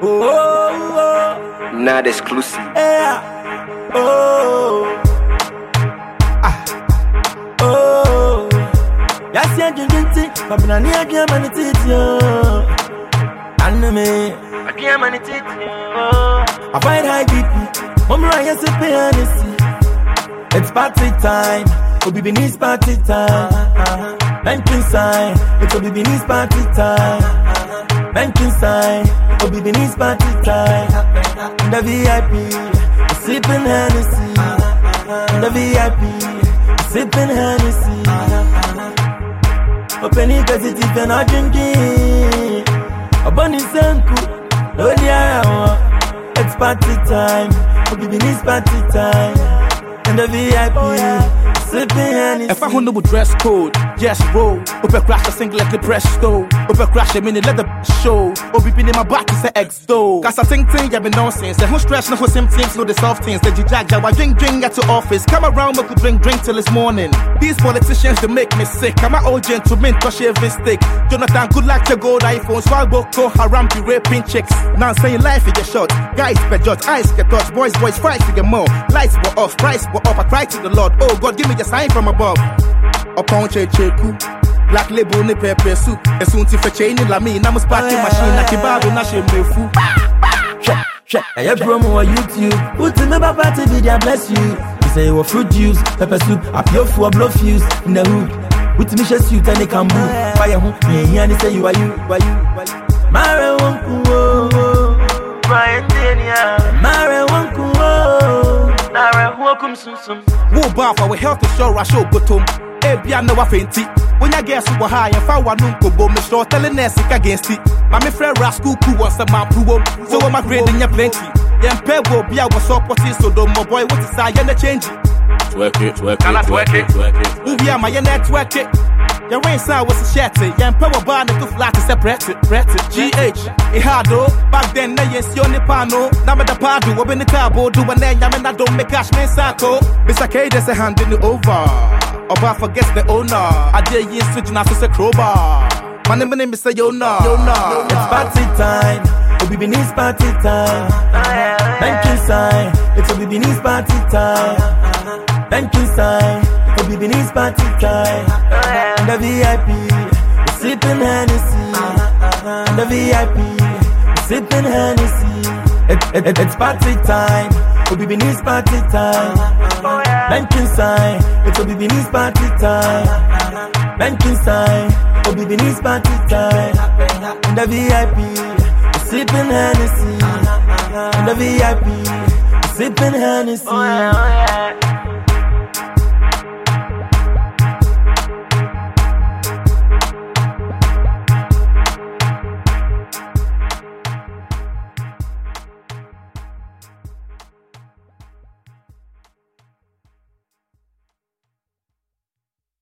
Oh, oh, oh, Not exclusive. yeah. Oh, ah, oh. Yasi adwendwenti, babena ne adwea ma ne tete o. Ane me, adwea ma ne tete o. Avoid high BP, momra yesi pe anesi. It's party time, Obi Benin's party time. Banking sign, it's Obi Benin's party time. Banking sign, Obi Benin's party time. In the VIP, sipping Hennessy. In the VIP, sipping Hennessy. Open it cause it's even not drinking. A bunny senku, no dia It's party time, Obi Benin's party time. In the VIP, sipping Hennessy. If I want no dress code, yes, roll. Open crash a singlet, the presto. Open crash a minute, let the show. Obi in my back is a X do. Cause I think thing, yeah, be nonsense. The whole stress, no whole symptoms, no the soft things. The jijag, I drink, drink at your office. Come around, we could drink, drink till it's morning. These politicians, they make me sick. I'm an old gentleman, touch every stick. Jonathan, good luck to gold iPhones. While Boko Haram be raping chicks. Now saying life is a shot. Guys, be judge, eyes get touch. Boys, boys, fight to get more. Lights were off, price were up. I cried to the Lord. Oh God, give me a sign from above. Upon che cheku. Black label ni pepper soup. Esun ti fe chain la me. Na mo sparking machine na she mefu. Hwɛ, hwɛ, ɛyɛ promo wɔ youtube. Wotumi ba party bi dia bless you. Say wɔ fruit juice pepper soup apiofoɔ blow fuse. In the hood wotumi hyɛ suit ɛne kambu fayɛ ho nea ehia ne sɛ you are you are you Wo bar for we health show I show gotom. Ebia no afenti. When ya guess who high and fa wanu kobo me sure telling nurse against it. My me friend rascal ku was a man puwo. So when my grade in ya plenty. Yem pebo bia was supporting so do my boy what is I na change. Twerk it, twerk it, Can I twerk twerk it, twerk it. Uvia my network it. Your rain sound was a shatty. Yem power bar na to flat to separate it. GH. It hard though. Back then na yes yo ni pano. Na me da padu wo in the tabo do when then yam na don't make cash me sako. Mr. K there's a hand in the over. Oba forgets the owner. I dare yin switch na so say crowbar. My name name is say yo na. Yo na. It's party time. Obi Benin's party time. Banking sign. It's Obi Benin's party time. Banking sign. Obi Benin's party time. The VIP, sipping Hennessy. In the VIP, sipping Hennessy. It, it, it, it's party time. Oh, Obi Benin's party time. Banking sign. It's oh, Obi Benin's party time. Banking sign. Oh, Obi Benin's party time. In the VIP, sipping Hennessy. In the VIP, sipping Hennessy.